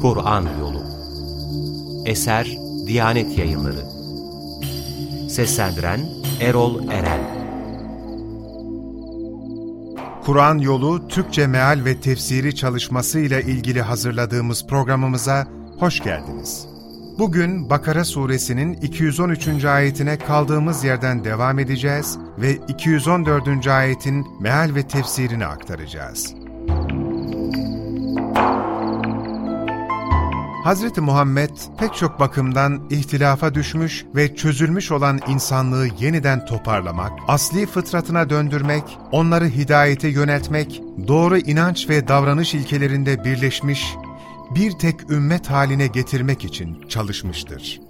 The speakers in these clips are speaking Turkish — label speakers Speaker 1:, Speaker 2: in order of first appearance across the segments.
Speaker 1: Kur'an Yolu. Eser Diyanet Yayınları. Seslendiren Erol Eren.
Speaker 2: Kur'an Yolu Türkçe Meal ve Tefsiri çalışması ile ilgili hazırladığımız programımıza hoş geldiniz. Bugün Bakara suresinin 213. ayetine kaldığımız yerden devam edeceğiz ve 214. ayetin meal ve tefsirini aktaracağız. Hz. Muhammed pek çok bakımdan ihtilafa düşmüş ve çözülmüş olan insanlığı yeniden toparlamak, asli fıtratına döndürmek, onları hidayete yöneltmek, doğru inanç ve davranış ilkelerinde birleşmiş, bir tek ümmet haline getirmek için çalışmıştır.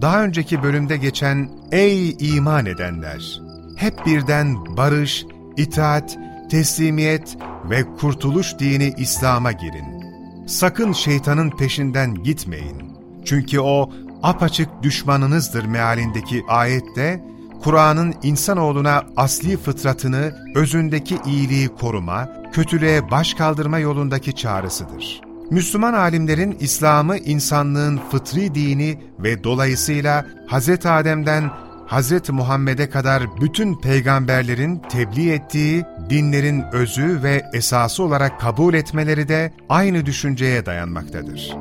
Speaker 2: Daha önceki bölümde geçen ''Ey iman edenler! Hep birden barış, itaat, teslimiyet ve kurtuluş dini İslam'a girin. Sakın şeytanın peşinden gitmeyin. Çünkü o apaçık düşmanınızdır mealindeki ayette, Kur'an'ın insanoğluna asli fıtratını, özündeki iyiliği koruma, kötülüğe baş kaldırma yolundaki çağrısıdır.'' Müslüman alimlerin İslam'ı insanlığın fıtri dini ve dolayısıyla Hz. Adem'den Hz. Muhammed'e kadar bütün peygamberlerin tebliğ ettiği dinlerin özü ve esası olarak kabul etmeleri de aynı düşünceye dayanmaktadır.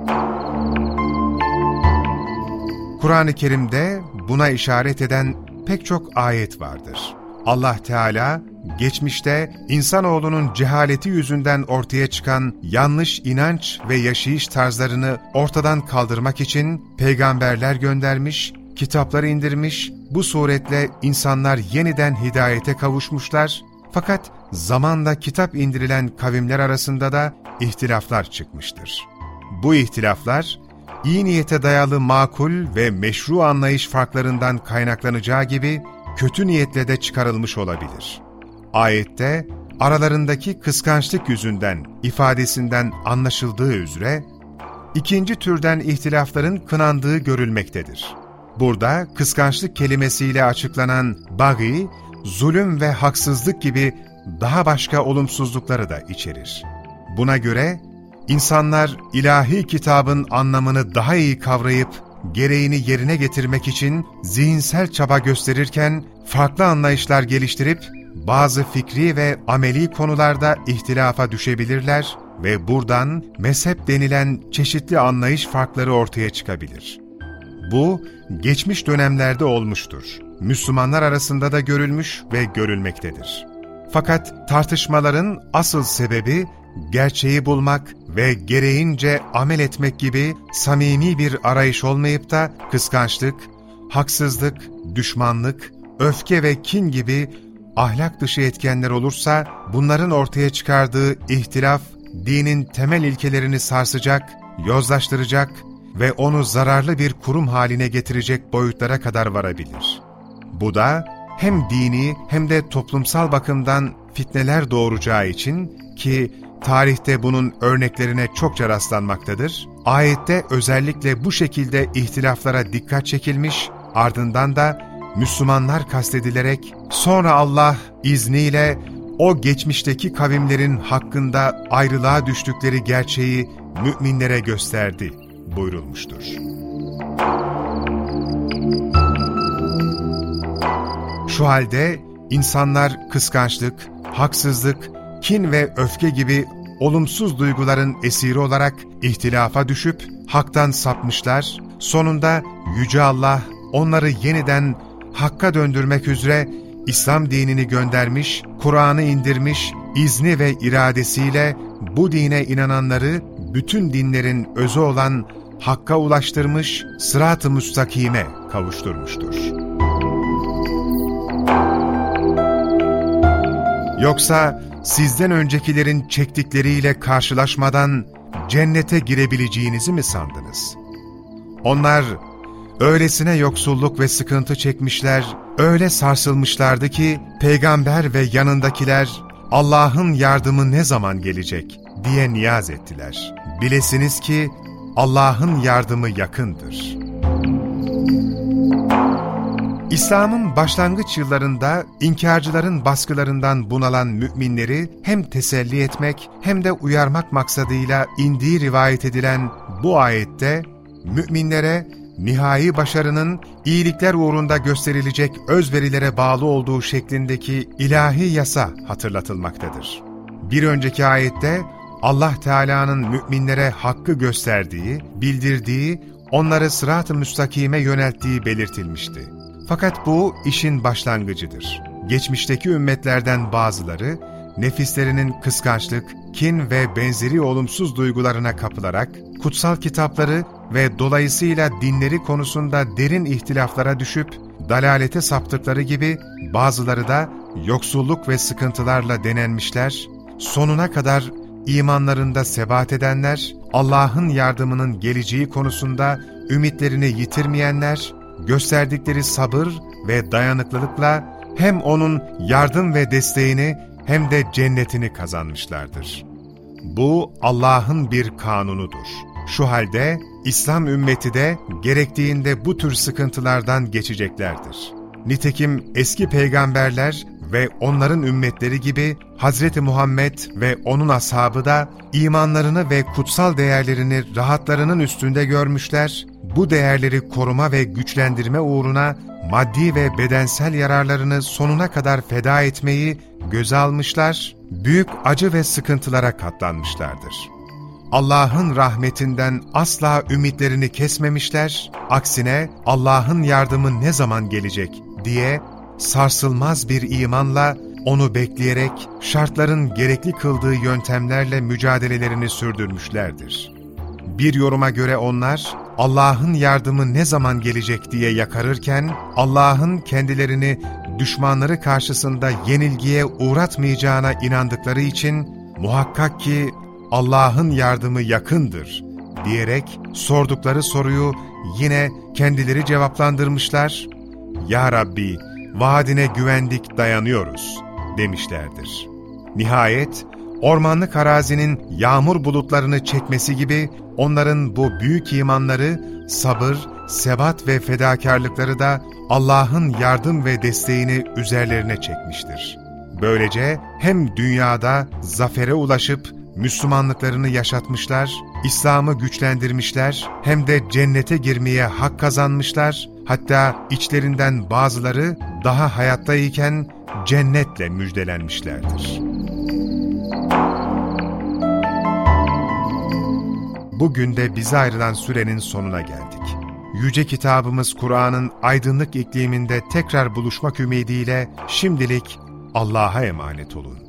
Speaker 2: Kur'an-ı Kerim'de buna işaret eden pek çok ayet vardır. Allah Teala, geçmişte insanoğlunun cehaleti yüzünden ortaya çıkan yanlış inanç ve yaşayış tarzlarını ortadan kaldırmak için peygamberler göndermiş, kitapları indirmiş, bu suretle insanlar yeniden hidayete kavuşmuşlar, fakat zamanla kitap indirilen kavimler arasında da ihtilaflar çıkmıştır. Bu ihtilaflar, iyi niyete dayalı makul ve meşru anlayış farklarından kaynaklanacağı gibi, kötü niyetle de çıkarılmış olabilir. Ayette aralarındaki kıskançlık yüzünden ifadesinden anlaşıldığı üzere ikinci türden ihtilafların kınandığı görülmektedir. Burada kıskançlık kelimesiyle açıklanan bagi, zulüm ve haksızlık gibi daha başka olumsuzlukları da içerir. Buna göre insanlar ilahi kitabın anlamını daha iyi kavrayıp gereğini yerine getirmek için zihinsel çaba gösterirken farklı anlayışlar geliştirip bazı fikri ve ameli konularda ihtilafa düşebilirler ve buradan mezhep denilen çeşitli anlayış farkları ortaya çıkabilir. Bu, geçmiş dönemlerde olmuştur. Müslümanlar arasında da görülmüş ve görülmektedir. Fakat tartışmaların asıl sebebi gerçeği bulmak ve gereğince amel etmek gibi samimi bir arayış olmayıp da kıskançlık, haksızlık, düşmanlık, öfke ve kin gibi ahlak dışı etkenler olursa bunların ortaya çıkardığı ihtilaf, dinin temel ilkelerini sarsacak, yozlaştıracak ve onu zararlı bir kurum haline getirecek boyutlara kadar varabilir. Bu da hem dini hem de toplumsal bakımdan fitneler doğuracağı için ki tarihte bunun örneklerine çokça rastlanmaktadır, ayette özellikle bu şekilde ihtilaflara dikkat çekilmiş, ardından da Müslümanlar kastedilerek, sonra Allah izniyle o geçmişteki kavimlerin hakkında ayrılığa düştükleri gerçeği müminlere gösterdi buyurulmuştur. Şu halde insanlar kıskançlık, haksızlık, kin ve öfke gibi olumsuz duyguların esiri olarak ihtilafa düşüp haktan sapmışlar, sonunda Yüce Allah onları yeniden Hakka döndürmek üzere İslam dinini göndermiş, Kur'an'ı indirmiş, izni ve iradesiyle bu dine inananları bütün dinlerin özü olan Hakk'a ulaştırmış, sırat-ı müstakime kavuşturmuştur. Yoksa sizden öncekilerin çektikleriyle karşılaşmadan cennete girebileceğinizi mi sandınız? Onlar Öylesine yoksulluk ve sıkıntı çekmişler, öyle sarsılmışlardı ki peygamber ve yanındakiler Allah'ın yardımı ne zaman gelecek diye niyaz ettiler. Bilesiniz ki Allah'ın yardımı yakındır. İslam'ın başlangıç yıllarında inkarcıların baskılarından bunalan müminleri hem teselli etmek hem de uyarmak maksadıyla indiği rivayet edilen bu ayette müminlere nihai başarının iyilikler uğrunda gösterilecek özverilere bağlı olduğu şeklindeki ilahi yasa hatırlatılmaktadır. Bir önceki ayette Allah Teala'nın müminlere hakkı gösterdiği, bildirdiği, onları sırat-ı müstakime yönelttiği belirtilmişti. Fakat bu işin başlangıcıdır. Geçmişteki ümmetlerden bazıları, nefislerinin kıskançlık, kin ve benzeri olumsuz duygularına kapılarak, kutsal kitapları ve dolayısıyla dinleri konusunda derin ihtilaflara düşüp, dalalete saptıkları gibi bazıları da yoksulluk ve sıkıntılarla denenmişler, sonuna kadar imanlarında sebat edenler, Allah'ın yardımının geleceği konusunda ümitlerini yitirmeyenler, gösterdikleri sabır ve dayanıklılıkla hem O'nun yardım ve desteğini hem de cennetini kazanmışlardır. Bu Allah'ın bir kanunudur. Şu halde İslam ümmeti de gerektiğinde bu tür sıkıntılardan geçeceklerdir. Nitekim eski peygamberler ve onların ümmetleri gibi Hz. Muhammed ve onun ashabı da imanlarını ve kutsal değerlerini rahatlarının üstünde görmüşler, bu değerleri koruma ve güçlendirme uğruna maddi ve bedensel yararlarını sonuna kadar feda etmeyi göze almışlar, büyük acı ve sıkıntılara katlanmışlardır. Allah'ın rahmetinden asla ümitlerini kesmemişler, aksine Allah'ın yardımı ne zaman gelecek diye sarsılmaz bir imanla onu bekleyerek şartların gerekli kıldığı yöntemlerle mücadelelerini sürdürmüşlerdir. Bir yoruma göre onlar, Allah'ın yardımı ne zaman gelecek diye yakarırken, Allah'ın kendilerini düşmanları karşısında yenilgiye uğratmayacağına inandıkları için, muhakkak ki Allah'ın yardımı yakındır diyerek sordukları soruyu yine kendileri cevaplandırmışlar. Ya Rabbi, vaadine güvendik dayanıyoruz demişlerdir. Nihayet ormanlık arazinin yağmur bulutlarını çekmesi gibi onların bu büyük imanları, sabır, sebat ve fedakarlıkları da Allah'ın yardım ve desteğini üzerlerine çekmiştir. Böylece hem dünyada zafere ulaşıp Müslümanlıklarını yaşatmışlar, İslam'ı güçlendirmişler, hem de cennete girmeye hak kazanmışlar, hatta içlerinden bazıları daha hayattayken cennetle müjdelenmişlerdir. Bugün de bize ayrılan sürenin sonuna geldik. Yüce kitabımız Kur'an'ın aydınlık ikliminde tekrar buluşmak ümidiyle şimdilik Allah'a emanet olun.